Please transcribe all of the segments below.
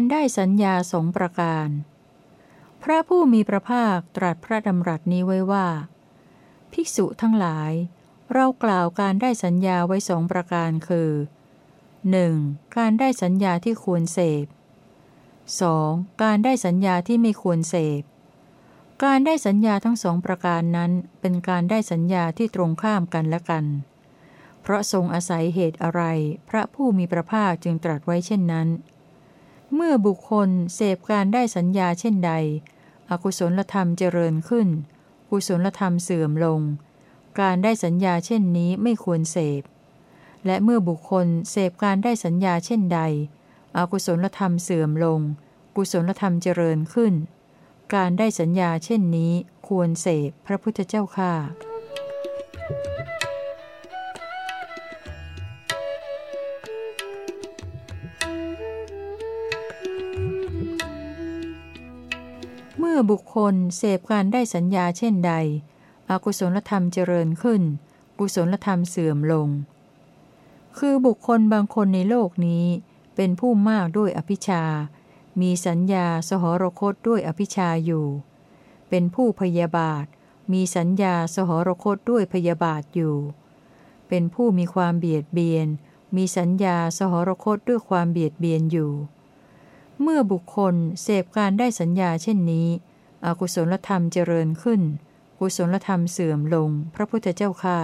การได้สัญญาสองประการ พระผู้มีพระภาคตรัสพระดำรัสนี้ไว้ว่า ภิกษุทั้งหลาย เรากล่าวการได้สัญญาไว้สองประการคือ 1. การได้สัญญาที่ควรเสพ 2. การได้สัญญาที่ไม่ควรเสพ การได้สัญญาทั้งสองประการนั้นเป็นการได้สัญญาที่ตรงข้ามกันและกัน เพราะทรงอาศัยเหตุอะไร พระผู้มีพระภาคจึงตรัสไว้เช่นนั้น เมื่อบุคคลเสพการได้สัญญาเช่นใด อกุศลธรรมเจริญขึ้น กุศลธรรมเสื่อมลง การได้สัญญาเช่นนี้ไม่ควรเสพ และเมื่อบุคคลเสพการได้สัญญาเช่นใด อกุศลธรรมเสื่อมลง กุศลธรรมเจริญขึ้น การได้สัญญาเช่นนี้ควรเสพพระพุทธเจ้าค่า อบุคคลเสพการได้สัญญาเช่นใด อกุศลธรรมเจริญขึ้น กุศลธรรมเสื่อมลง คือบุคคลบางคนในโลกนี้ เป็นผู้มากด้วยอภิชา มีสัญญาสหรคตด้วยอภิชาอยู่ เป็นผู้พยาบาท มีสัญญาสหรคตด้วยพยาบาทอยู่ เป็นผู้มีความเบียดเบียน มีสัญญาสหรคตด้วยความเบียดเบียนอยู่เมื่อบุคคลเสพการได้สัญญาเช่นนี้ อกุศลธรรมเจริญขึ้น กุศลธรรมเสื่อมลง พระพุทธเจ้าค่า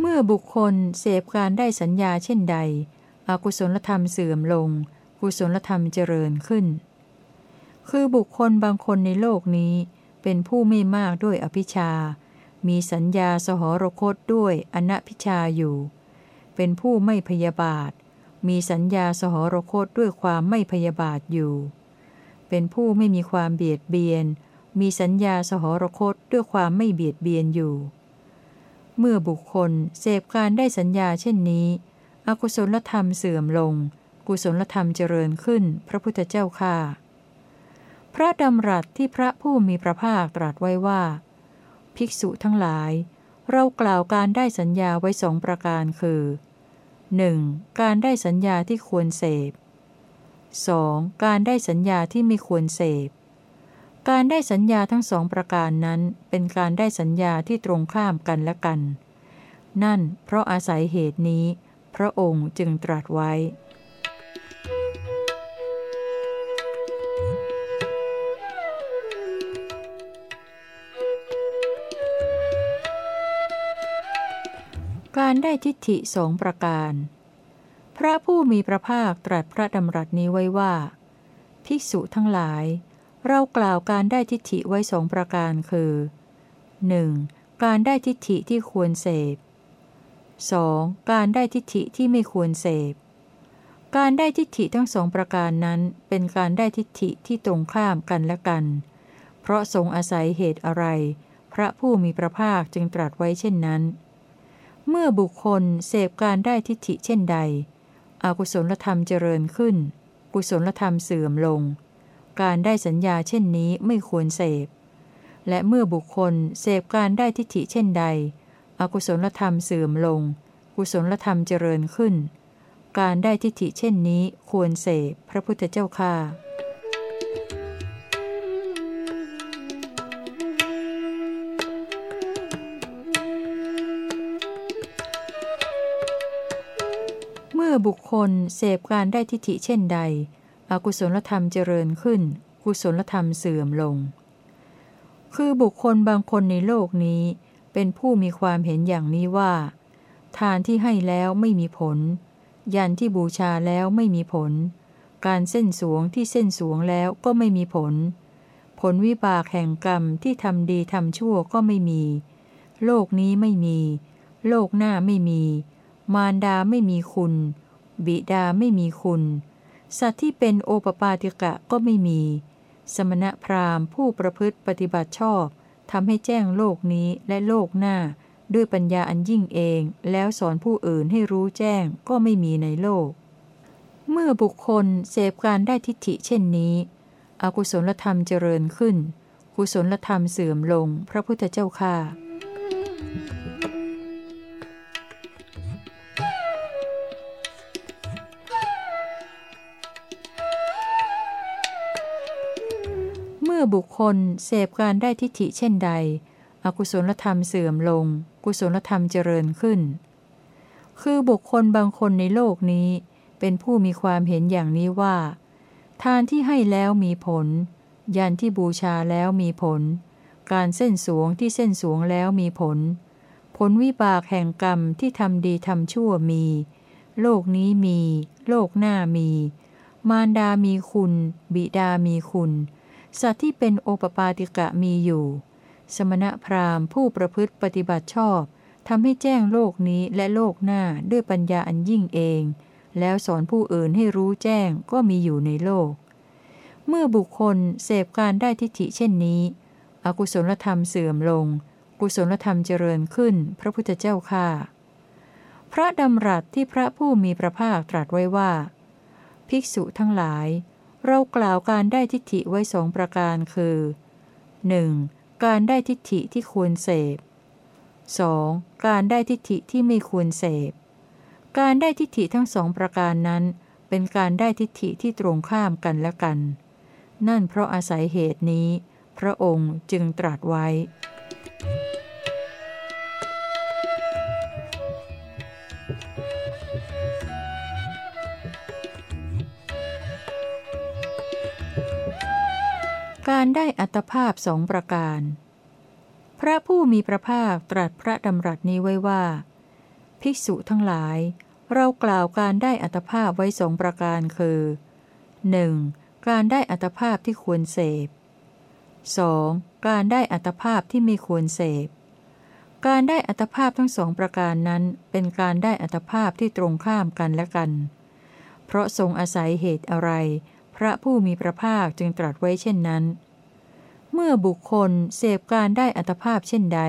เมื่อบุคคลเสพการได้สัญญาเช่นใด อกุศลธรรมเสื่อมลง กุศลธรรมเจริญขึ้น คือบุคคลบางคนในโลกนี้เป็นผู้ไม่มากด้วยอภิชา มีสัญญาสหรคตด้วยอนัพิชาอยู่ เป็นผู้ไม่พยาบาท มีสัญญาสหรคตด้วยความไม่พยาบาทอยู่ เป็นผู้ไม่มีความเบียดเบียน มีสัญญาสหรคตด้วยความไม่เบียดเบียนอยู่ เมื่อบุคคลเสพการได้สัญญาเช่นนี้ อกุศลธรรมเสื่อมลง กุศลธรรมเจริญขึ้น พระพุทธเจ้าค่าพระดำรัสที่พระผู้มีพระภาคตรัสไว้ว่า ภิกษุทั้งหลาย เรากล่าวการได้สัญญาไว้สองประการคือ 1. การได้สัญญาที่ควรเสพ 2. การได้สัญญาที่ไม่ควรเสพ การได้สัญญาทั้งสองประการนั้น เป็นการได้สัญญาที่ตรงข้ามกันและกัน นั่นเพราะอาศัยเหตุนี้ พระองค์จึงตรัสไว้ การได้ทิฏฐิสองประการ พระผู้มีพระภาคตรัสพระดำรัสนี้ไว้ว่า ภิกษุทั้งหลาย เรากล่าวการได้ทิฏฐิไว้สองประการคือ 1. การได้ทิฏฐิที่ควรเสพ 2. การได้ทิฏฐิที่ไม่ควรเสพ การได้ทิฏฐิทั้งสองประการนั้นเป็นการได้ทิฏฐิที่ตรงข้ามกันและกัน เพราะทรงอาศัยเหตุอะไร พระผู้มีพระภาคจึงตรัสไว้เช่นนั้น เมื่อบุคคลเสพการได้ทิฏฐิเช่นใด อกุศลธรรมเจริญขึ้น กุศลธรรมเสื่อมลง การได้สัญญาเช่นนี้ไม่ควรเสพ และเมื่อบุคคลเสพการได้ทิฏฐิเช่นใด อกุศลธรรมเสื่อมลง กุศลธรรมเจริญขึ้น การได้ทิฏฐิเช่นนี้ควรเสพ พระพุทธเจ้าค่า อบุคคลเสพการได้ทิฏฐิเช่นใด อกุศลธรรมเจริญขึ้น กุศลธรรมเสื่อมลง คือบุคคลบางคนในโลกนี้ เป็นผู้มีความเห็นอย่างนี้ว่า ทานที่ให้แล้วไม่มีผล ยันที่บูชาแล้วไม่มีผล การเส้นสวงที่เส้นสวงแล้วก็ไม่มีผล ผลวิบากแห่งกรรมที่ทำดีทำชั่วก็ไม่มี โลกนี้ไม่มี โลกหน้าไม่มีมารดาไม่มีคุณ บิดาไม่มีคุณ สัตว์ที่เป็นโอปปาติกะก็ไม่มี สมณพราหมณ์ผู้ประพฤติปฏิบัติชอบทำให้แจ้งโลกนี้และโลกหน้า ด้วยปัญญาอันยิ่งเอง แล้วสอนผู้อื่นให้รู้แจ้งก็ไม่มีในโลก เมื่อบุคคลเสพการได้ทิฏฐิเช่นนี้ อกุศลธรรมเจริญขึ้น กุศลธรรมเสื่อมลง พระพุทธเจ้าค่า อบุคคลเสพการได้ทิฏฐิเช่นใด อกุศลธรรมเสื่อมลง กุศลธรรมเจริญขึ้น คือบุคคลบางคนในโลกนี้ เป็นผู้มีความเห็นอย่างนี้ว่า ทานที่ให้แล้วมีผล ยันที่บูชาแล้วมีผล การเส้นสวงที่เส้นสวงแล้วมีผล ผลวิบากแห่งกรรมที่ทำดีทำชั่วมี โลกนี้มี โลกหน้ามี มารดามีคุณ บิดามีคุณ สัตว์ที่เป็นโอปปาติกะมีอยู่ สมณพราหมณ์ผู้ประพฤติปฏิบัติชอบทำให้แจ้งโลกนี้และโลกหน้าด้วยปัญญาอันยิ่งเอง แล้วสอนผู้อื่นให้รู้แจ้งก็มีอยู่ในโลก เมื่อบุคคลเสพการได้ทิฏฐิเช่นนี้ อกุศลธรรมเสื่อมลง กุศลธรรมเจริญขึ้น พระพุทธเจ้าค่าพระดำรัสที่พระผู้มีพระภาคตรัสไว้ว่า ภิกษุทั้งหลาย เรากล่าวการได้ทิฏฐิไว้สองประการคือ 1. การได้ทิฏฐิที่ควรเสพ 2. การได้ทิฏฐิที่ไม่ควรเสพ การได้ทิฏฐิทั้งสองประการนั้น เป็นการได้ทิฏฐิที่ตรงข้ามกันและกัน นั่นเพราะอาศัยเหตุนี้ พระองค์จึงตรัสไว้ การได้อัตภาพสองประการ พระผู้มีพระภาคตรัสพระดำรัสนี้ไว้ว่า ภิกษุทั้งหลาย เรากล่าวการได้อัตภาพไว้สองประการคือ 1. การได้อัตภาพที่ควรเสพ 2. การได้อัตภาพที่ไม่ควรเสพ การได้อัตภาพทั้งสองประการนั้น เป็นการได้อัตภาพที่ตรงข้ามกันและกัน เพราะทรงอาศัยเหตุอะไร พระผู้มีพระภาคจึงตรัสไว้เช่นนั้น เมื่อบุคคลเสพการได้อัตภาพเช่นใด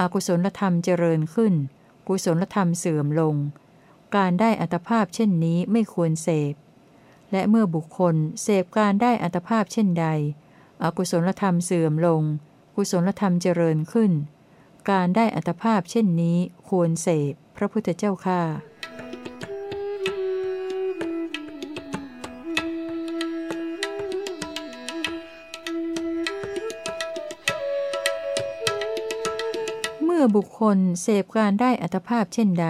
อกุศลธรรมเจริญขึ้น กุศลธรรมเสื่อมลง การได้อัตภาพเช่นนี้ไม่ควรเสพ และเมื่อบุคคลเสพการได้อัตภาพเช่นใด อกุศลธรรมเสื่อมลง กุศลธรรมเจริญขึ้น การได้อัตภาพเช่นนี้ควรเสพ พระพุทธเจ้าค่า อบุคคลเสพการได้อัตภาพเช่นใด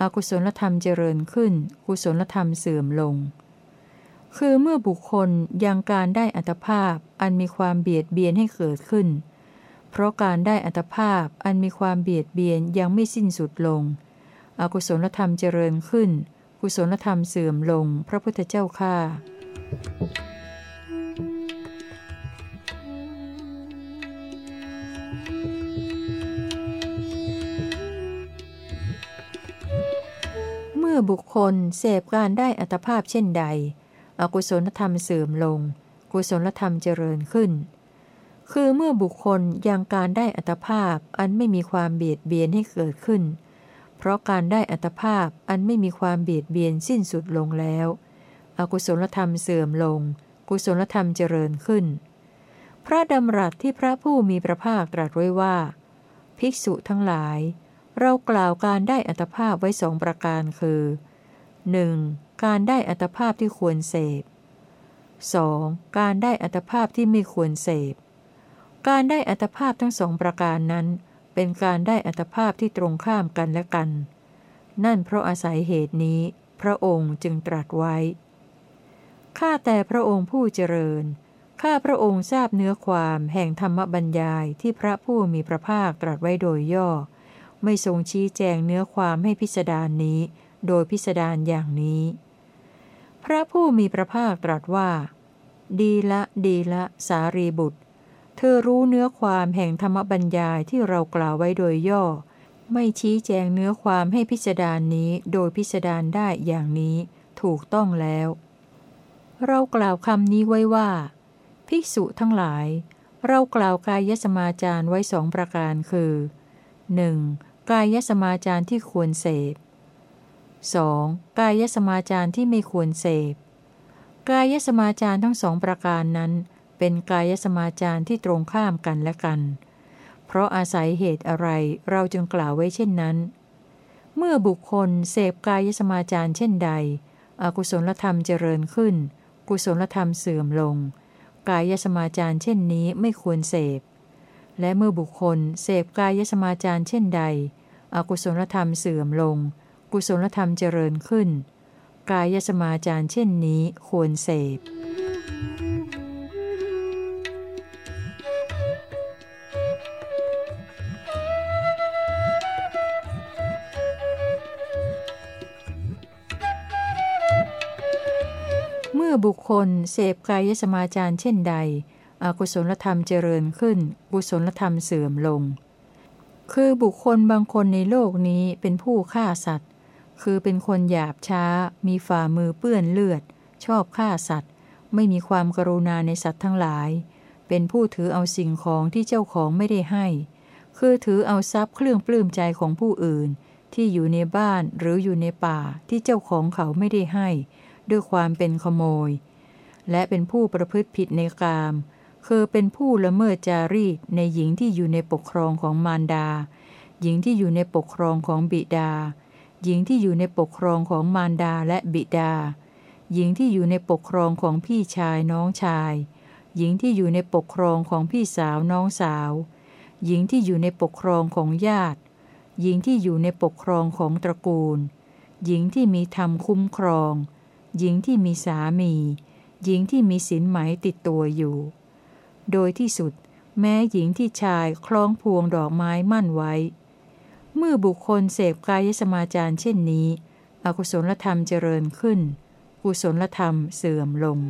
อกุศลธรรมเจริญขึ้น กุศลธรรมเสื่อมลง คือเมื่อบุคคลยังการได้อัตภาพอันมีความเบียดเบียนให้เกิดขึ้น เพราะการได้อัตภาพอันมีความเบียดเบียนยังไม่สิ้นสุดลง อกุศลธรรมเจริญขึ้น กุศลธรรมเสื่อมลง พระพุทธเจ้าค่า อบุคคลเสพการได้อัตภาพเช่นใด อกุศลธรรมเสื่อมลง กุศลธรรมเจริญขึ้น คือเมื่อบุคคลยังการได้อัตภาพอันไม่มีความเบียดเบียนให้เกิดขึ้น เพราะการได้อัตภาพอันไม่มีความเบียดเบียนสิ้นสุดลงแล้ว อกุศลธรรมเสื่อมลง กุศลธรรมเจริญขึ้น พระดำรัสที่พระผู้มีพระภาคตรัสไว้ว่า ภิกษุทั้งหลาย เรากล่าวการได้อัตภาพไว้สองประการคือ 1. การได้อัตภาพที่ควรเสพ 2. การได้อัตภาพที่ไม่ควรเสพ การได้อัตภาพทั้งสองประการนั้น เป็นการได้อัตภาพที่ตรงข้ามกันและกัน นั่นเพราะอาศัยเหตุนี้ พระองค์จึงตรัสไว้ ข้าแต่พระองค์ผู้เจริญ ข้าพระองค์ทราบเนื้อความแห่งธรรมบัญญายที่พระผู้มีพระภาคตรัสไว้โดยย่อ ไม่ทรงชี้แจงเนื้อความให้พิสดารนนี้ โดยพิสดารอย่างนี้ พระผู้มีพระภาคตรัสว่า ดีละดีละสารีบุตร เธอรู้เนื้อความแห่งธรรมบัญญายที่เรากล่าวไว้โดยย่อ ไม่ชี้แจงเนื้อความให้พิสดารนนี้โดยพิสดารได้อย่างนี้ ถูกต้องแล้ว เรากล่าวคำนี้ไว้ว่า ภิกษุทั้งหลายเรากล่าวกายสมาจารไว้สองประการคือ 1. กายสมาจารที่ควรเสพ 2. กายสมาจารที่ไม่ควรเสพ กายสมาจารทั้งสองประการนั้น เป็นกายสมาจารที่ตรงข้ามกันและกัน เพราะอาศัยเหตุอะไรเราจึงกล่าวไว้เช่นนั้น เมื่อบุคคลเสพกายสมาจารเช่นใด อกุศลธรรมเจริญขึ้น กุศลธรรมเสื่อมลง กายสมาจารเช่นนี้ไม่ควรเสพ และเมื่อบุคคลเสพกายสมาจารเช่นใด อกุศลธรรมเสื่อมลง กุศลธรรมเจริญขึ้น กายสมาจารเช่นนี้ควรเสพเมื่อบุคคลเสพกายสมาจารเช่นใด อกุศลธรรมเจริญขึ้น กุศลธรรมเสื่อมลง คือบุคคลบางคนในโลกนี้เป็นผู้ฆ่าสัตว์ คือเป็นคนหยาบช้า มีฝ่ามือเปื้อนเลือด ชอบฆ่าสัตว์ ไม่มีความกรุณาในสัตว์ทั้งหลาย เป็นผู้ถือเอาสิ่งของที่เจ้าของไม่ได้ให้ คือถือเอาทรัพย์เครื่องปลื้มใจของผู้อื่น ที่อยู่ในบ้านหรืออยู่ในป่าที่เจ้าของเขาไม่ได้ให้ ด้วยความเป็นขโมย และเป็นผู้ประพฤติผิดในกาม คือเป็นผู้ละเมิดจารีตในหญิงที่อยู่ในปกครองของมารดา หญิงที่อยู่ในปกครองของบิดา หญิงที่อยู่ในปกครองของมารดาและบิดา หญิงที่อยู่ในปกครองของพี่ชายน้องชาย หญิงที่อยู่ในปกครองของพี่สาวน้องสาว หญิงที่อยู่ในปกครองของญาติ หญิงที่อยู่ในปกครองของตระกูล หญิงที่มีธรรมคุ้มครอง หญิงที่มีสามี หญิงที่มีสินไหมติดตัวอยู่ โดยที่สุด แม้หญิงที่ชายคล้องพวงดอกไม้มั่นไว้ เมื่อบุคคลเสพกายสมาจารเช่นนี้ อกุศลธรรมเจริญขึ้น กุศลธรรมเสื่อมลง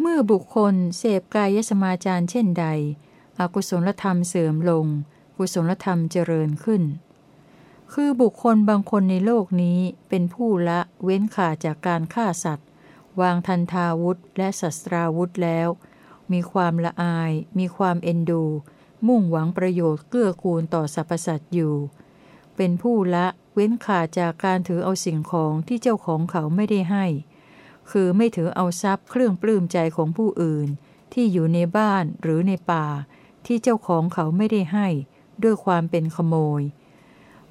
เมื่อบุคคลเสพกายสมาจารเช่นใด อกุศลธรรมเสื่อมลง กุศลธรรมเจริญขึ้น คือบุคคลบางคนในโลกนี้เป็นผู้ละเว้นขาดจากการฆ่าสัตว์ วางทันทาวุธและศัตราวุธแล้ว มีความละอาย มีความเอ็นดู มุ่งหวังประโยชน์เกื้อกูลต่อสรรพสัตว์อยู่ เป็นผู้ละเว้นขาดจากการถือเอาสิ่งของที่เจ้าของเขาไม่ได้ให้ คือไม่ถือเอาทรัพย์เครื่องปลื้มใจของผู้อื่นที่อยู่ในบ้านหรือในป่า ที่เจ้าของเขาไม่ได้ให้ ด้วยความเป็นขโมย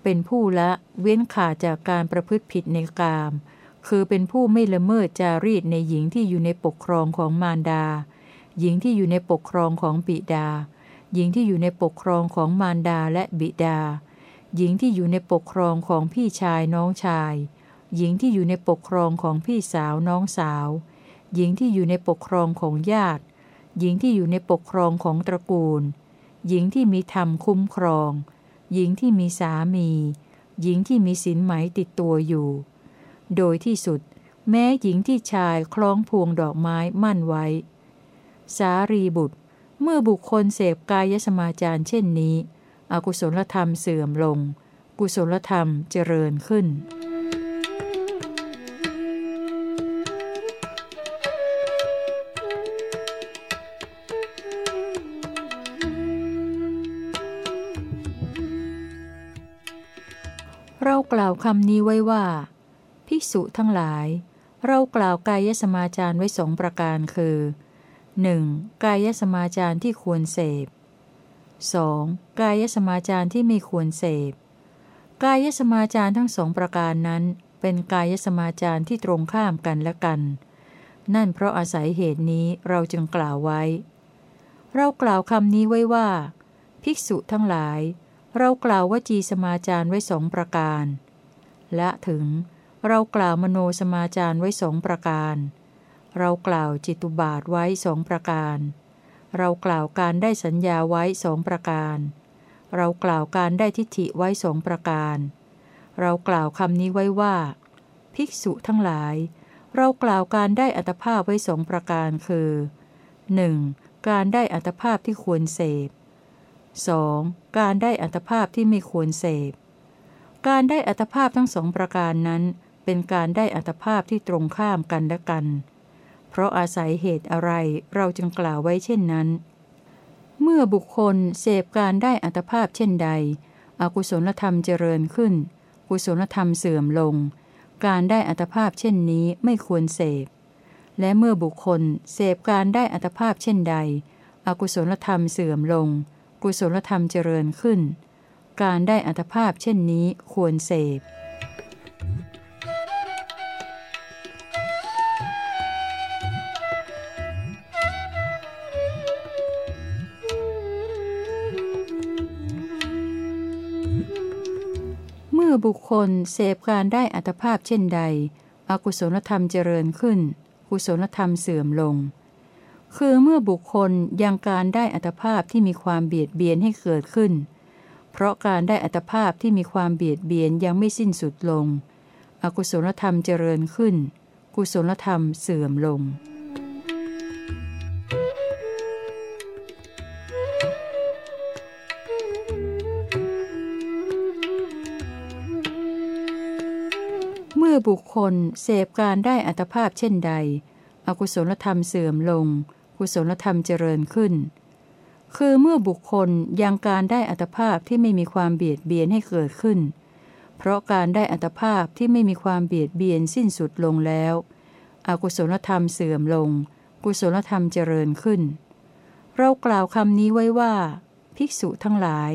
เป็นผู้ละเว้นขาดจากการประพฤติผิดในกาม คือเป็นผู้ไม่ละเมิดจารีตในหญิงที่อยู่ในปกครองของมารดา หญิงที่อยู่ในปกครองของบิดา หญิงที่อยู่ในปกครองของมารดาและบิดา หญิงที่อยู่ในปกครองของพี่ชายน้องชาย หญิงที่อยู่ในปกครองของพี่สาวน้องสาว หญิงที่อยู่ในปกครองของญาติ หญิงที่อยู่ในปกครองของตระกูล หญิงที่มีธรรมคุ้มครอง หญิงที่มีสามี หญิงที่มีสินไหมติดตัวอยู่ โดยที่สุด แม้หญิงที่ชายคล้องพวงดอกไม้มั่นไว้ สารีบุตร เมื่อบุคคลเสพกายสมาจารเช่นนี้ อกุศลธรรมเสื่อมลง กุศลธรรมเจริญขึ้นากล่าวคำนี้ไว้ว่า ภิกษุทั้งหลาย เรากล่าวกายสมาจารไว้สองประการคือ 1. กายสมาจารที่ควรเสพ 2. กายสมาจารที่ไม่ควรเสพ กายสมาจารทั้งสองประการนั้น เป็นกายสมาจารที่ตรงข้ามกันและกัน นั่นเพราะอาศัยเหตุนี้เราจึงกล่าวไว้ เรากล่าวคำนี้ไว้ว่า ภิกษุทั้งหลาย เรากล่าววจีสมาจารไว้สองประการ ละถึง เรากล่าวมโนสมาจารไว้สองประการ เรากล่าวจิตุบาทไว้สองประการ เรากล่าวการได้สัญญาไว้สองประการ เรากล่าวการได้ทิฏฐิไว้สองประการ เรากล่าวคำนี้ไว้ว่า ภิกษุทั้งหลาย เรากล่าวการได้อัตภาพไว้สองประการคือ 1. การได้อัตภาพที่ควรเสพ 2. การได้อัตภาพที่ไม่ควรเสพ การได้อัตภาพทั้งสองประการนั้น เป็นการได้อัตภาพที่ตรงข้ามกันและกัน เพราะอาศัยเหตุอะไรเราจึงกล่าวไว้เช่นนั้น เมื่อบุคคลเสพการได้อัตภาพเช่นใด อกุศลธรรมเจริญขึ้น กุศลธรรมเสื่อมลง การได้อัตภาพเช่นนี้ไม่ควรเสพ และเมื่อบุคคลเสพการได้อัตภาพเช่นใด อกุศลธรรมเสื่อมลง กุศลธรรมเจริญขึ้น การได้อัตภาพเช่นนี้ควรเสพมื่อบุคคลเสพการได้อัตภาพเช่นใด อกุศลธรรมเจริญขึ้น กุศลธรรมเสื่อมลง คือเมื่อบุคคลยังการได้อัตภาพที่มีความเบียดเบียนให้เกิดขึ้น เพราะการได้อัตภาพที่มีความเบียดเบียนยังไม่สิ้นสุดลง อกุศลธรรมเจริญขึ้น กุศลธรรมเสื่อมลง เมื่อบุคคลเสพการได้อัตภาพเช่นใด อกุศลธรรมเสื่อมลง กุศลธรรมเจริญขึ้น คือเมื่อบุคคลยังการได้อัตภาพที่ไม่มีความเบียดเบียนให้เกิดขึ้น เพราะการได้อัตภาพที่ไม่มีความเบียดเบียนสิ้นสุดลงแล้วอกุศลธรรมเสื่อมลง กุศลธรรมเจริญขึ้น เรากล่าวคำนี้ไว้ว่า ภิกษุทั้งหลาย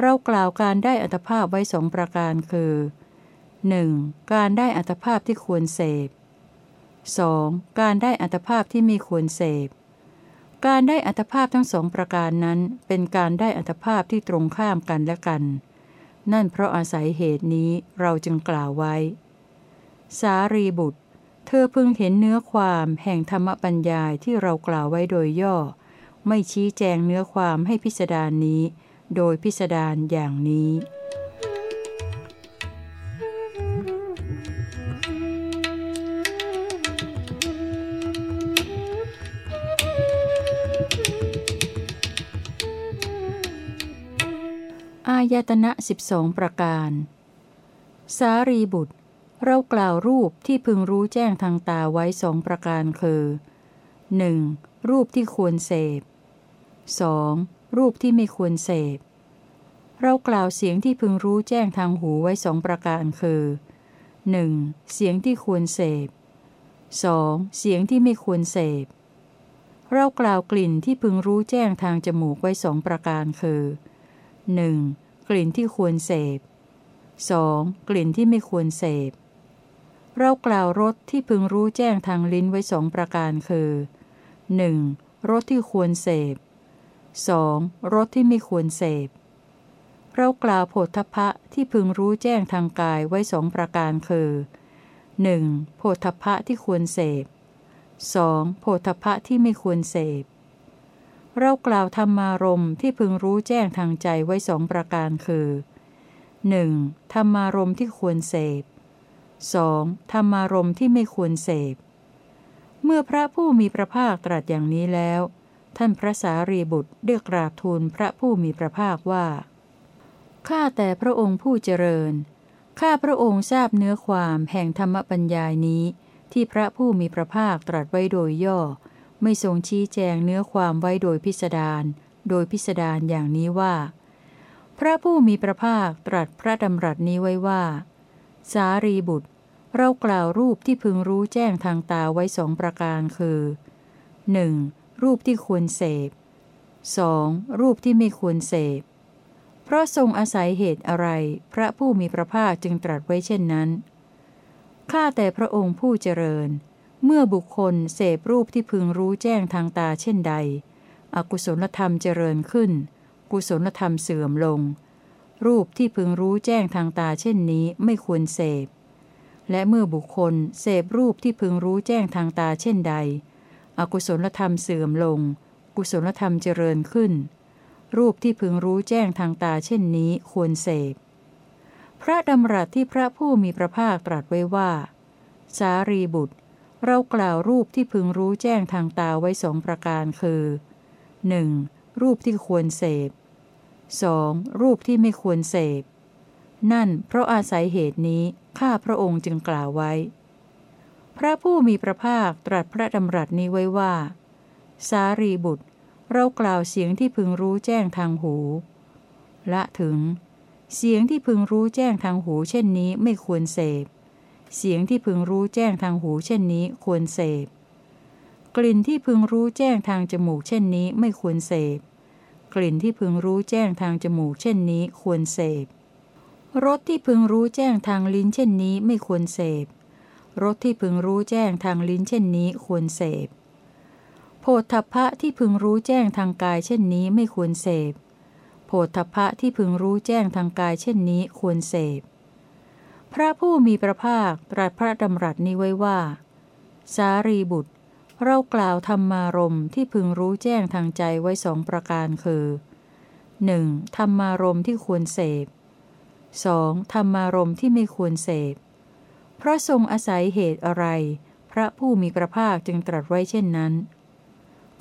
เรากล่าวการได้อัตภาพไว้สองประการคือ 1. การได้อัตภาพที่ควรเสพ 2. การได้อัตภาพที่ไม่ควรเสพ การได้อัตภาพทั้งสองประการนั้น เป็นการได้อัตภาพที่ตรงข้ามกันและกัน นั่นเพราะอาศัยเหตุนี้เราจึงกล่าวไว้ สารีบุตร เธอพึงเห็นเนื้อความแห่งธรรมปัญญาที่เรากล่าวไว้โดยย่อ ไม่ชี้แจงเนื้อความให้พิสดารนนี้ โดยพิสดารอย่างนี้ อายตนะสิบสองประการ สารีบุตร เรากล่าวรูปที่พึงรู้แจ้งทางตาไว้สองประการคือ 1. รูปที่ควรเสพ 2. รูปที่ไม่ควรเสพ เรากล่าวเสียงที่พึงรู้แจ้งทางหูไว้สองประการคือ 1. เสียงที่ควรเสพ 2. เสียงที่ไม่ควรเสพ เรากล่าวกลิ่นที่พึงรู้แจ้งทางจมูกไว้สองประการคือ 1. กลิ่นที่ควรเสพ 2. กลิ่นที่ไม่ควรเสพ เรากล่าวรสที่พึงรู้แจ้งทางลิ้นไว้สองประการคือ 1. รสที่ควรเสพ 2. รสที่ไม่ควรเสพ เรากล่าวโผฏฐพะที่พึงรู้แจ้งทางกายไว้สองประการคือ 1. โผฏฐพะที่ควรเสพ 2. โผฏฐพะที่ไม่ควรเสพ เรากล่าวธรรมารมที่พึงรู้แจ้งทางใจไว้สองประการคือ 1. ธรรมารมที่ควรเสพ 2. ธรรมารมที่ไม่ควรเสพ เมื่อพระผู้มีพระภาคตรัสอย่างนี้แล้ว ท่านพระสารีบุตรเรียกราบทูลพระผู้มีพระภาคว่า ข้าแต่พระองค์ผู้เจริญ ข้าพระองค์ทราบเนื้อความแห่งธรรมปัญญานี้ ที่พระผู้มีพระภาคตรัสไว้โดยย่อ ไม่ทรงชี้แจงเนื้อความไว้โดยพิสดารโดยพิสดารอย่างนี้ว่า พระผู้มีพระภาคตรัสพระดำรัสนี้ไว้ว่า สารีบุตร เรากล่าวรูปที่พึงรู้แจ้งทางตาไว้สองประการคือ 1. รูปที่ควรเสพ 2. รูปที่ไม่ควรเสพ เพราะทรงอาศัยเหตุอะไร พระผู้มีพระภาคจึงตรัสไว้เช่นนั้น ข้าแต่พระองค์ผู้เจริญ เมื่อบุคคลเสพรูปที่พึงรู้แจ้งทางตาเช่นใด อกุศลธรรมเจริญขึ้น กุศลธรรมเสื่อมลง รูปที่พึงรู้แจ้งทางตาเช่นนี้ไม่ควรเสพ และเมื่อบุคคลเสพรูปที่พึงรู้แจ้งทางตาเช่นใด อกุศลธรรมเสื่อมลง กุศลธรรมเจริญขึ้น รูปที่พึงรู้แจ้งทางตาเช่นนี้ควรเสพ พระดำรัสที่พระผู้มีพระภาคตรัสไว้ว่า สารีบุตร เรากล่าวรูปที่พึงรู้แจ้งทางตาไว้สองประการคือ 1. รูปที่ควรเสพ 2. รูปที่ไม่ควรเสพ นั่นเพราะอาศัยเหตุนี้ข้าพระองค์จึงกล่าวไว้ พระผู้มีพระภาคตรัสพระดำรัสนี้ไว้ว่า สารีบุตร เรากล่าวเสียงที่พึงรู้แจ้งทางหู ละถึง เสียงที่พึงรู้แจ้งทางหูเช่นนี้ไม่ควรเสพ เสียงที่พึงรู้แจ้งทางหูเช่นนี้ควรเสพ กลิ่นที่พึงรู้แจ้งทางจมูกเช่นนี้ไม่ควรเสพ กลิ่นที่พึงรู้แจ้งทางจมูกเช่นนี้ควรเสพ รสที่พึงรู้แจ้งทางลิ้นเช่นนี้ไม่ควรเสพ รสที่พึงรู้แจ้งทางลิ้นเช่นนี้ควรเสพ โพธพะที่พึงรู้แจ้งทางกายเช่นนี้ไม่ควรเสพ โพธพะที่พึงรู้แจ้งทางกายเช่นนี้ควรเสพ พระผู้มีพระภาคตรัสพระดำรัสนี้ไว้ว่า สารีบุตร เรากล่าวธรรมารมที่พึงรู้แจ้งทางใจไว้สองประการคือ 1. ธรรมารมที่ควรเสพ 2. ธรรมารมที่ไม่ควรเสพ เพราะทรงอาศัยเหตุอะไร พระผู้มีพระภาคจึงตรัสไว้เช่นนั้น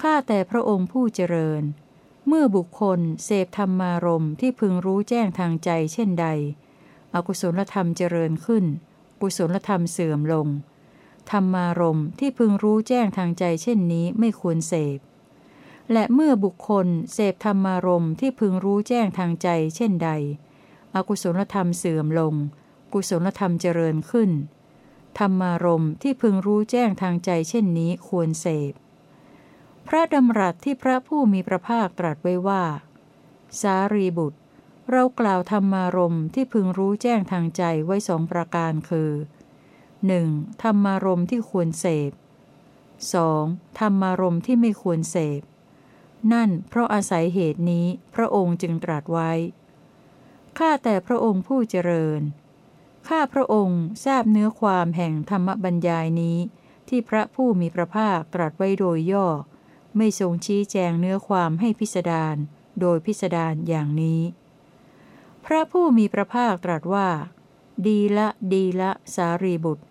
ข้าแต่พระองค์ผู้เจริญ เมื่อบุคคลเสพธรรมารมที่พึงรู้แจ้งทางใจเช่นใด อกุศลธรรมเจริญขึ้น กุศลธรรมเสื่อมลง ธรรมารมที่พึงรู้แจ้งทางใจเช่นนี้ไม่ควรเสพ และเมื่อบุคคลเสพธรรมารมที่พึงรู้แจ้งทางใจเช่นใด อกุศลธรรมเสื่อมลง กุศลธรรมเจริญขึ้น ธรรมารมที่พึงรู้แจ้งทางใจเช่นนี้ควรเสพ พระดำรัสที่พระผู้มีพระภาคตรัสไว้ว่า สารีบุตร เรากล่าวธรรมารมที่พึงรู้แจ้งทางใจไว้สองประการคือ 1. ธรรมารมที่ควรเสพ 2. ธรรมารมที่ไม่ควรเสพ นั่นเพราะอาศัยเหตุนี้พระองค์จึงตรัสไว้ ข้าแต่พระองค์ผู้เจริญ ข้าพระองค์ทราบเนื้อความแห่งธรรมบัญญายนี้ ที่พระผู้มีพระภาคตรัสไว้โดยย่อ ไม่ทรงชี้แจงเนื้อความให้พิสดารโดยพิสดารอย่างนี้ พระผู้มีพระภาคตรัสว่า ดีละดีละสารีบุตร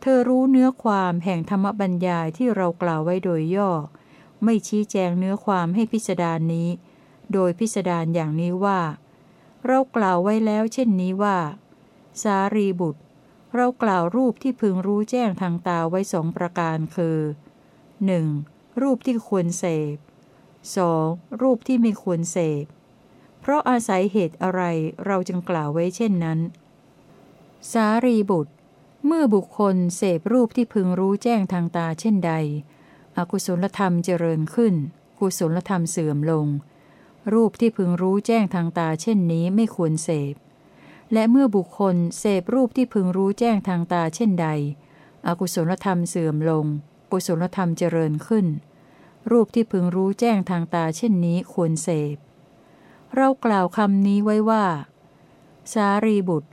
เธอรู้เนื้อความแห่งธรรมบัญญายที่เรากล่าวไว้โดยย่อ ไม่ชี้แจงเนื้อความให้พิสดารนี้ โดยพิสดารอย่างนี้ว่า เรากล่าวไว้แล้วเช่นนี้ว่า สารีบุตร เรากล่าวรูปที่พึงรู้แจ้งทางตาไว้สองประการคือ 1. รูปที่ควรเสพ 2. รูปที่ไม่ควรเสพ เพราะอาศัยเหตุอะไรเราจึงกล่าวไว้เช่นนั้น สารีบุตร เมื่อบุคคลเสพรูปที่พึงรู้แจ้งทางตาเช่นใด อกุศลธรรมเจริญขึ้น กุศลธรรมเสื่อมลง รูปที่พึงรู้แจ้งทางตาเช่นนี้ไม่ควรเสพ และเมื่อบุคคลเสพรูปที่พึงรู้แจ้งทางตาเช่นใด อกุศลธรรมเสื่อมลง กุศลธรรมเจริญขึ้น รูปที่พึงรู้แจ้งทางตาเช่นนี้ควรเสพ เรากล่าวคำนี้ไว้ว่า สารีบุตร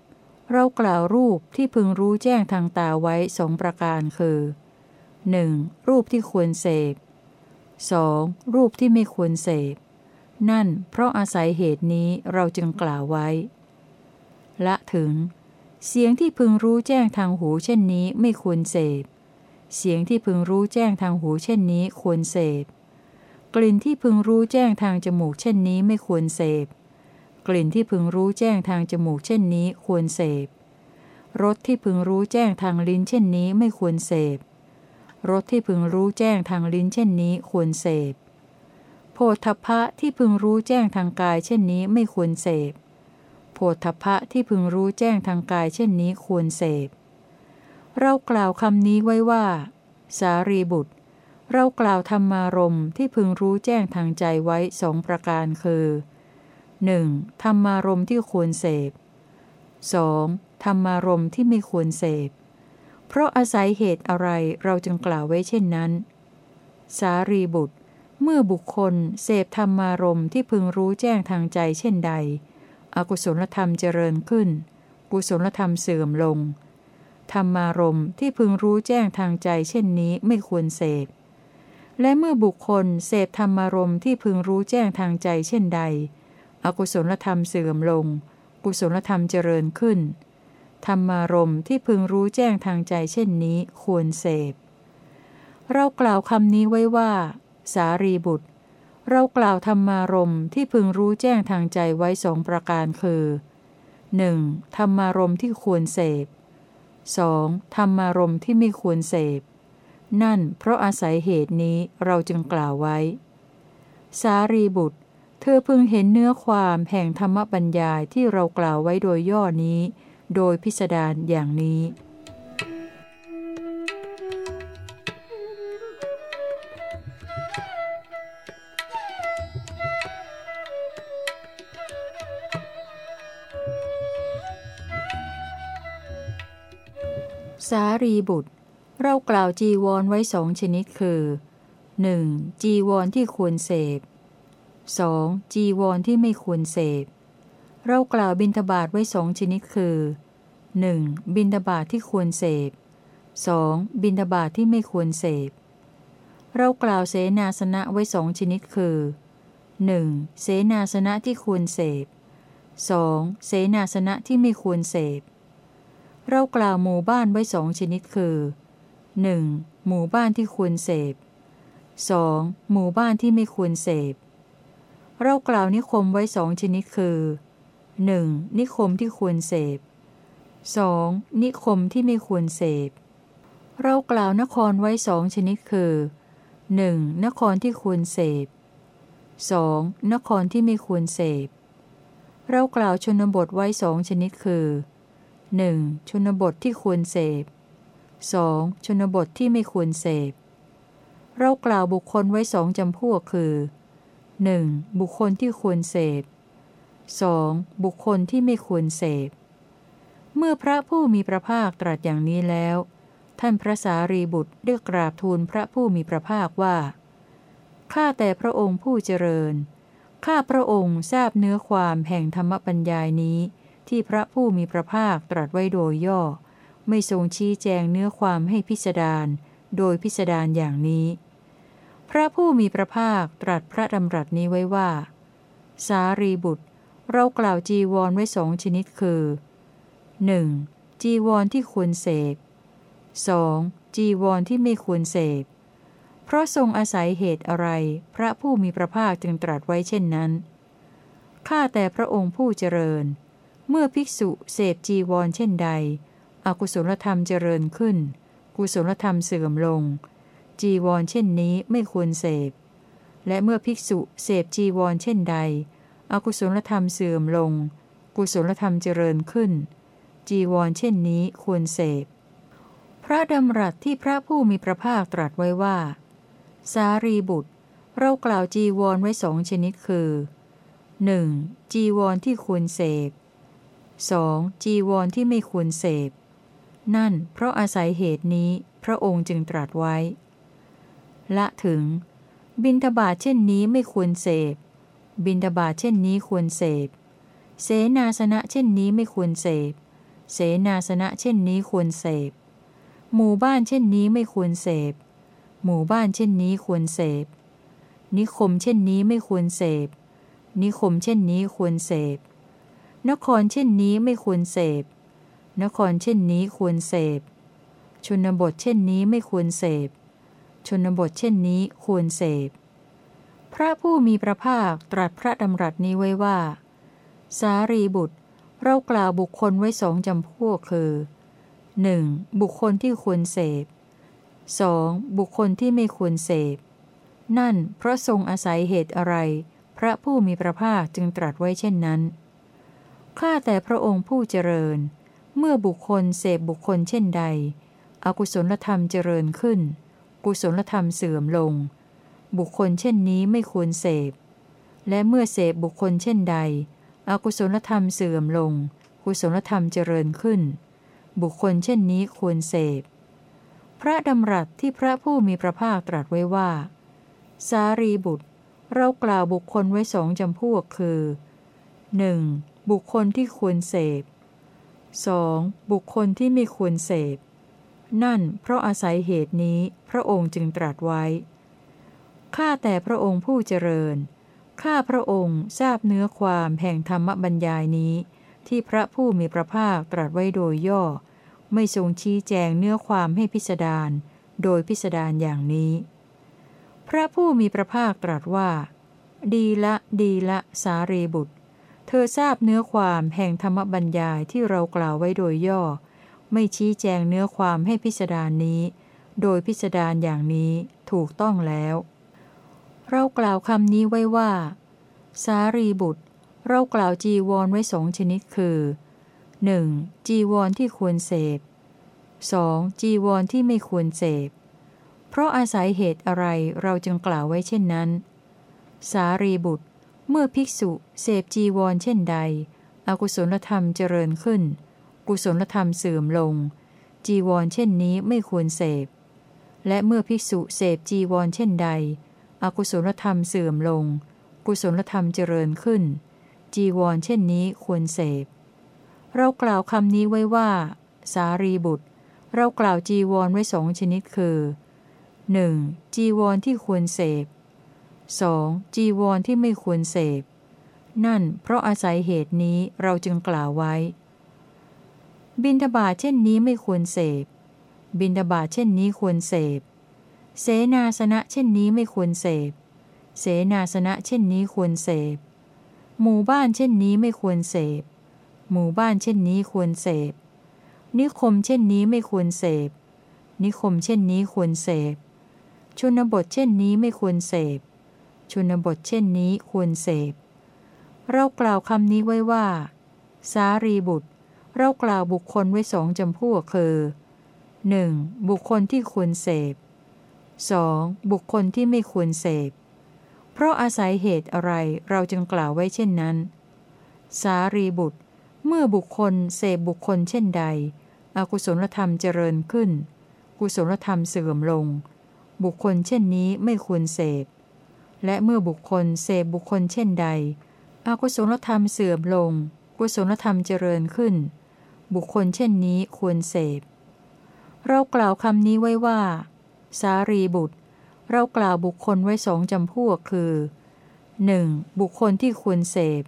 เรากล่าวรูปที่พึงรู้แจ้งทางตาไว้สองประการคือ 1. รูปที่ควรเสพ 2. รูปที่ไม่ควรเสพ นั่นเพราะอาศัยเหตุนี้เราจึงกล่าวไว้ ละถึง เสียงที่พึงรู้แจ้งทางหูเช่นนี้ไม่ควรเสพ เสียงที่พึงรู้แจ้งทางหูเช่นนี้ควรเสพ กลิ่นที่พึงรู้แจ้งทางจมูกเช่นนี้ไม่ควรเสพ กลิ่นที่พึงรู้แจ้งทางจมูกเช่นนี้ควรเสพ รสที่พึงรู้แจ้งทางลิ้นเช่นนี้ไม่ควรเสพ รสที่พึงรู้แจ้งทางลิ้นเช่นนี้ควรเสพ โพธพะที่พึงรู้แจ้งทางกายเช่นนี้ไม่ควรเสพ โพธพะที่พึงรู้แจ้งทางกายเช่นนี้ควรเสพ เรากล่าวคำนี้ไว้ว่า สารีบุตร เรากล่าวธรรมารมที่พึงรู้แจ้งทางใจไว้สองประการคือ 1. ธรรมารมที่ควรเสพ 2. ธรรมารมที่ไม่ควรเสพ เพราะอาศัยเหตุอะไรเราจึงกล่าวไว้เช่นนั้น สารีบุตร เมื่อบุคคลเสพธรรมารมที่พึงรู้แจ้งทางใจเช่นใด อกุศลธรรมเจริญขึ้น กุศลธรรมเสื่อมลง ธรรมารมที่พึงรู้แจ้งทางใจเช่นนี้ไม่ควรเสพ และเมื่อบุคคลเสพธรรมารมที่พึงรู้แจ้งทางใจเช่นใด อกุศลธรรมเสื่อมลง กุศลธรรมเจริญขึ้น ธรรมารมที่พึงรู้แจ้งทางใจเช่นนี้ควรเสพ เรากล่าวคำนี้ไว้ว่า สารีบุตร เรากล่าวธรรมารมที่พึงรู้แจ้งทางใจไว้สองประการคือ 1. ธรรมารมที่ควรเสพ 2. ธรรมารมที่ไม่ควรเสพ นั่นเพราะอาศัยเหตุนี้เราจึงกล่าวไว้ สารีบุตร เธอพึงเห็นเนื้อความแห่งธรรมบัญญายที่เรากล่าวไว้โดยย่อนี้ โดยพิสดารอย่างนี้สารีบุตร เรากล่าวจีวรไว้สองชนิดคือ 1. จีวรที่ควรเสพ 2. จีวรที่ไม่ควรเสพ เรากล่าวบินทบาทไว้สองชนิดคือ 1. บินทบาทที่ควรเสพ 2. บินทบาทที่ไม่ควรเสพ เรากล่าวเสนาสนะไว้สองชนิดคือ 1. เสนาสนะที่ควรเสพ 2. เสนาสนะที่ไม่ควรเสพ เรากล่าวหมู่บ้านไว้สองชนิดคือ 1. หมู่บ้านที่ควรเสพ 2. หมู่บ้านที่ไม่ควรเสพ เรากล่าวนิคมไว้สองชนิดคือ 1. นิคมที่ควรเสพ 2. นิคมที่ไม่ควรเสพ เรากล่าวนครไว้สองชนิดคือ 1. นครที่ควรเสพ 2. นครที่ไม่ควรเสพ เรากล่าวชนบทไว้สองชนิดคือ 1. ชนบทที่ควรเสพ 2. ชนบทที่ไม่ควรเสพ เรากล่าวบุคคลไว้สองจำพวกคือ 1. บุคคลที่ควรเสพ 2. บุคคลที่ไม่ควรเสพ เมื่อพระผู้มีพระภาคตรัสอย่างนี้แล้ว ท่านพระสารีบุตรได้กราบทูลพระผู้มีพระภาคว่า ข้าแต่พระองค์ผู้เจริญ ข้าพระองค์ทราบเนื้อความแห่งธรรมปัญญายนี้ ที่พระผู้มีพระภาคตรัสไว้โดยย่อ ไม่ทรงชี้แจงเนื้อความให้พิสดารโดยพิสดารอย่างนี้ พระผู้มีพระภาคตรัสพระดำรัสนี้ไว้ว่า สารีบุตร เรากล่าวจีวรไว้สองชนิดคือ 1. จีวรที่ควรเสพ 2. จีวรที่ไม่ควรเสพ เพราะทรงอาศัยเหตุอะไร พระผู้มีพระภาคจึงตรัสไว้เช่นนั้น ข้าแต่พระองค์ผู้เจริญ เมื่อภิกษุเสพจีวรเช่นใด อกุศลธรรมเจริญขึ้น กุศลธรรมเสื่อมลง จีวรเช่นนี้ไม่ควรเสพ และเมื่อภิกษุเสพจีวรเช่นใด อกุศลธรรมเสื่อมลง กุศลธรรมเจริญขึ้น จีวรเช่นนี้ควรเสพ พระดำรัสที่พระผู้มีพระภาคตรัสไว้ว่า สารีบุตร เรากล่าวจีวรไว้สองชนิดคือ 1. จีวรที่ควรเสพ 2. จีวรที่ไม่ควรเสพ นั่นเพราะอาศัยเหตุนี้พระองค์จึงตรัสไว้ ละถึง บินทบาทเช่นนี้ไม่ควรเสพ บินทบาทเช่นนี้ควรเสพ เสนาสนะเช่นนี้ไม่ควรเสพ เสนาสนะเช่นนี้ควรเสพ หมู่บ้านเช่นนี้ไม่ควรเสพ หมู่บ้านเช่นนี้ควรเสพ นิคมเช่นนี้ไม่ควรเสพ นิคมเช่นนี้ควรเสพ นครเช่นนี้ไม่ควรเสพ นครเช่นนี้ควรเสพ ชนบทเช่นนี้ไม่ควรเสพ ชนบทเช่นนี้ควรเสพ พระผู้มีพระภาคตรัสพระดำรัสนี้ไว้ว่า สารีบุตร เรากล่าวบุคคลไว้สองจำพวกคือ 1. บุคคลที่ควรเสพ 2. บุคคลที่ไม่ควรเสพ นั่นเพราะทรงอาศัยเหตุอะไร พระผู้มีพระภาคจึงตรัสไว้เช่นนั้น ข้าแต่พระองค์ผู้เจริญ เมื่อบุคคลเสพบุคคลเช่นใด อกุศลธรรมเจริญขึ้น กุศลธรรมเสื่อมลง บุคคลเช่นนี้ไม่ควรเสพ และเมื่อเสพบุคคลเช่นใด อกุศลธรรมเสื่อมลง กุศลธรรมเจริญขึ้น บุคคลเช่นนี้ควรเสพ พระดำรัสที่พระผู้มีพระภาคตรัสไว้ว่า สารีบุตร เรากล่าวบุคคลไว้สองจำพวกคือ 1. บุคคลที่ควรเสพ 2. บุคคลที่ไม่ควรเสพ นั่นเพราะอาศัยเหตุนี้พระองค์จึงตรัสไว้ ข้าแต่พระองค์ผู้เจริญ ข้าพระองค์ทราบเนื้อความแห่งธรรมบรรยายนี้ ที่พระผู้มีพระภาคตรัสไว้โดยย่อ ไม่ทรงชี้แจงเนื้อความให้พิสดาร โดยพิสดารอย่างนี้ พระผู้มีพระภาคตรัสว่า ดีละ ดีละ สารีบุตร ธอทราบเนื้อความแห่งธรรมบรรยายที่เรากล่าวไว้โดยย่อ ไม่ชี้แจงเนื้อความให้พิสดารนี้ โดยพิสดารอย่างนี้ถูกต้องแล้ว เรากล่าวคำนี้ไว้ว่า สารีบุตร เรากล่าวจีวรไว้สองชนิดคือ 1. จีวรที่ควรเสพ 2. จีวรที่ไม่ควรเสพ เพราะอาศัยเหตุอะไรเราจึงกล่าวไว้เช่นนั้น สารีบุตร เมื่อภิกษุเสพจีวรเช่นใด อกุศลธรรมเจริญขึ้น กุศลธรรมเสื่อมลง จีวรเช่นนี้ไม่ควรเสพ และเมื่อภิกษุเสพจีวรเช่นใด อกุศลธรรมเสื่อมลง กุศลธรรมเจริญขึ้น จีวรเช่นนี้ควรเสพ เรากล่าวคำนี้ไว้ว่า สารีบุตร เรากล่าวจีวรไว้สองชนิดคือ 1. จีวรที่ควรเสพ 2. จีวรที่ไม่ควรเสพ นั่นเพราะอาศัยเหตุนี้เราจึงกล่าวไว้ บินทบาทเช่นนี้ไม่ควรเสพ บินทบาทเช่นนี้ควรเสพ เสนาสนะเช่นนี้ไม่ควรเสพ เสนาสนะเช่นนี้ควรเสพ หมู่บ้านเช่นนี้ไม่ควรเสพ หมู่บ้านเช่นนี้ควรเสพ นิคมเช่นนี้ไม่ควรเสพ นิคมเช่นนี้ควรเสพชนบทเช่นนี้ไม่ควรเสพ ชนบทเช่นนี้ควรเสพ เรากล่าวคำนี้ไว้ว่า สารีบุตร เรากล่าวบุคคลไว้สองจำพวกคือ 1. บุคคลที่ควรเสพ 2. บุคคลที่ไม่ควรเสพ เพราะอาศัยเหตุอะไรเราจึงกล่าวไว้เช่นนั้น สารีบุตร เมื่อบุคคลเสพบุคคลเช่นใด อกุศลธรรมเจริญขึ้น กุศลธรรมเสื่อมลง บุคคลเช่นนี้ไม่ควรเสพ และเมื่อบุคคลเสพบุคคลเช่นใด อกุศลธรรมเสื่อมลง กุศลธรรมเจริญขึ้น บุคคลเช่นนี้ควรเสพ เรากล่าวคำนี้ไว้ว่า สารีบุตร เรากล่าวบุคคลไว้สองจำพวกคือ 1. บุคคลที่ควรเสพ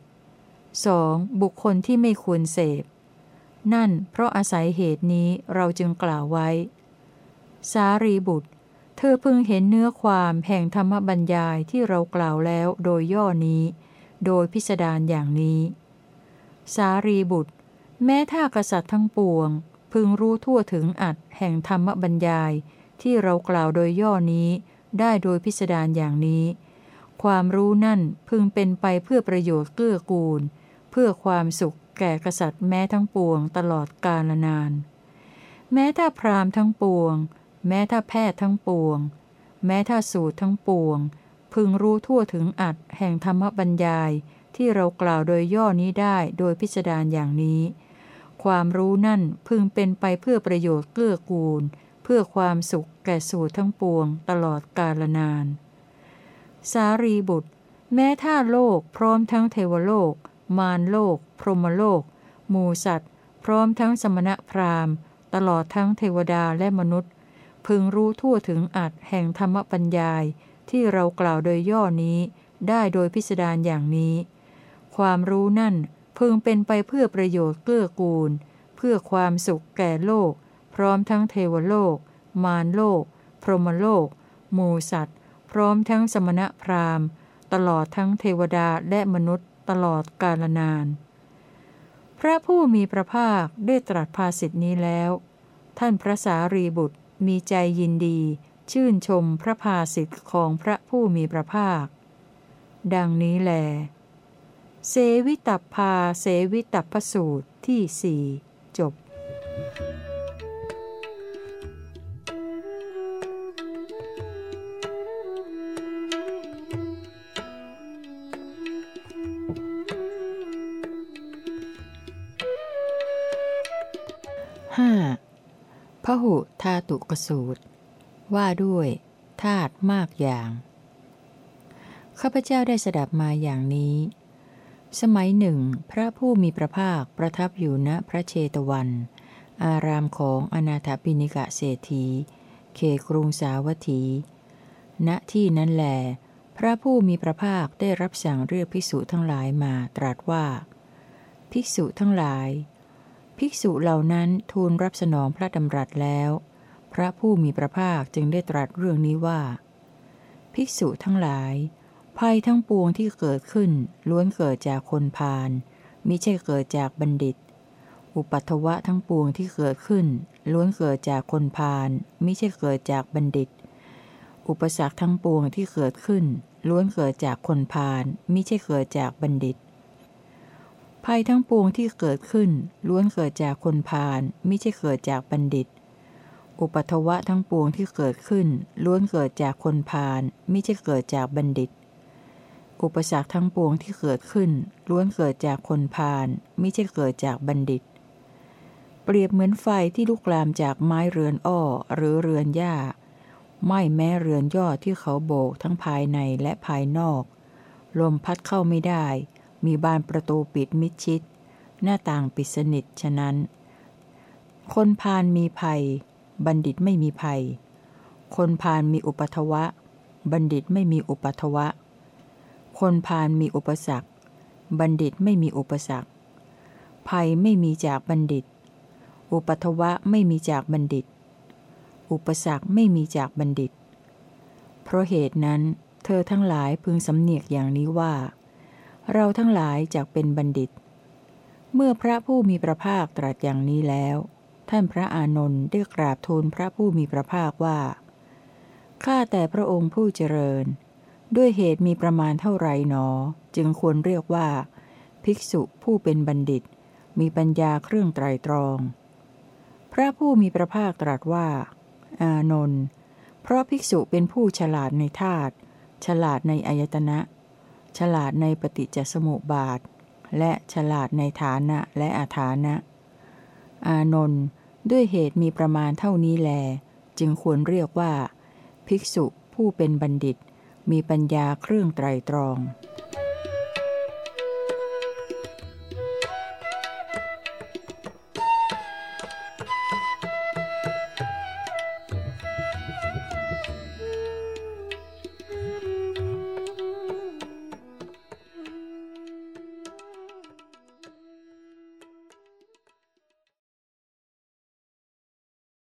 2. บุคคลที่ไม่ควรเสพ นั่นเพราะอาศัยเหตุนี้เราจึงกล่าวไว้ สารีบุตร เธอพึงเห็นเนื้อความแห่งธรรมบัญญายที่เรากล่าวแล้วโดยย่อนี้ โดยพิสดารอย่างนี้ สารีบุตร แม้ถ้ากษัตริย์ทั้งปวง พึงรู้ทั่วถึงอัดแห่งธรรมบัญญายที่เรากล่าวโดยย่อนี้ ได้โดยพิสดารอย่างนี้ ความรู้นั่นพึงเป็นไปเพื่อประโยชน์เกื้อกูล เพื่อความสุขแก่กษัตริย์แม้ทั้งปวงตลอดกาลนาน แม้ถ้าพราหมณ์ทั้งปวง แม้ถ้าแพทย์ทั้งปวง แม้ถ้าสูตรทั้งปวง พึงรู้ทั่วถึงอัดแห่งธรรมบัญญาย ที่เรากล่าวโดยย่อนี้ได้โดยพิสดารณาอย่างนี้ ความรู้นั่นพึงเป็นไปเพื่อประโยชน์เกื้อกูล เพื่อความสุขแก่สูตรทั้งปวง ตลอดกาลนาน สารีบุตร แม้ถ้าโลกพร้อมทั้งเทวโลก มารโลก พรหมโลก หมูสัตว์ พร้อมทั้งสมณพราหมณ์ ตลอดทั้งเทวดาและมนุษย์ พึงรู้ทั่วถึงอัดแห่งธรรมปัญญายที่เรากล่าวโดยย่อนี้ได้โดยพิสดารอย่างนี้ ความรู้นั่นพึงเป็นไปเพื่อประโยชน์เกื้อกูล เพื่อความสุขแก่โลก พร้อมทั้งเทวโลก มารโลก พรหมโลก หมูสัตว์ พร้อมทั้งสมณะพราหมณ์ ตลอดทั้งเทวดาและมนุษย์ตลอดกาลนาน พระผู้มีพระภาคได้ตรัสภาสิทนี้แล้ว ท่านพระสารีบุตร มีใจยินดี ชื่นชมพระภาสิทธิ์ของพระผู้มีพระภาค ดังนี้แล เสวิตัพพาเสวิตัพสูตรที่สี่จบ หุธาตุกสูตร ว่าด้วยธาตุมากอย่าง ข้าพเจ้าได้สดับมาอย่างนี้ สมัยหนึ่ง พระผู้มีพระภาคประทับอยู่ณพระเชตวัน อารามของอนาถปิณิกะเศรษฐี เขกรุงสาวัตถี ณที่นั้นแหลพระผู้มีพระภาคได้รับสั่งเรียกภิกษุทั้งหลายมาตรัสว่า ภิกษุทั้งหลาย ภิกษุเหล่านั้นทูลรับสนองพระดำรัสแล้ว พระผู้มีพระภาคจึงได้ตรัสเรื่องนี้ว่า ภิกษุทั้งหลาย ภัยทั้งปวงที่เกิดขึ้น ล้วนเกิดจากคนพาลมิใช่เกิดจากบัณฑิต อุปัตวะทั้งปวงที่เกิดขึ้น ล้วนเกิดจากคนพาลมิใช่เกิดจากบัณฑิต อุปสรรคทั้งปวงที่เกิดขึ้น ล้วนเกิดจากคนพาลมิใช่เกิดจากบัณฑิต ภัยทั้งปวงที่เกิดขึ้น ล้วนเกิดจากคนพาลไมิใช่เกิดจากบัณฑิต อุปัทวะทั้งปวงที่เกิดขึ้น ล้วนเกิดจากคนพาลไมิใช่เกิดจากบัณฑิต อุปสรรคทั้งปวงที่เกิดขึ้น ล้วนเกิดจากคนพาลไมิใช่เกิดจากบัณฑิต เปรียบเหมือนไฟที่ลุกลามจากไม้เรือนอ้อหรือเรือนหญ้าไม่แม้เรือนยอดที่เขาโบกทั้งภายในและภายนอก ลมพัดเข้าไม่ได้ มีบานประตูปิดมิดชิด หน้าต่างปิดสนิทฉะนั้น คนพาลมีภัย บัณฑิตไม่มีภัย คนพาลมีอุปทวะ บัณฑิตไม่มีอุปทวะ คนพาลมีอุปสรรค บัณฑิตไม่มีอุปสรรค ภัยไม่มีจากบัณฑิต อุปทวะไม่มีจากบัณฑิต อุปสรรคไม่มีจากบัณฑิต เพราะเหตุนั้น เธอทั้งหลายพึงสำเนียกอย่างนี้ว่า เราทั้งหลายจากเป็นบัณฑิต เมื่อพระผู้มีพระภาคตรัสอย่างนี้แล้ว ท่านพระอานนท์ได้กราบทูลพระผู้มีพระภาคว่า ข้าแต่พระองค์ผู้เจริญ ด้วยเหตุมีประมาณเท่าไรหนอ จึงควรเรียกว่า ภิกษุผู้เป็นบัณฑิต มีปัญญาเครื่องไตรตรอง พระผู้มีพระภาคตรัสว่า อานนท์เพราะภิกษุเป็นผู้ฉลาดในธาตุฉลาดในอายตนะ ฉลาดในปฏิจจสมุปบาท และฉลาดในฐานะและอาฐานะ อานนท์ด้วยเหตุมีประมาณเท่านี้แล จึงควรเรียกว่า ภิกษุผู้เป็นบัณฑิต มีปัญญาเครื่องไตรตรอง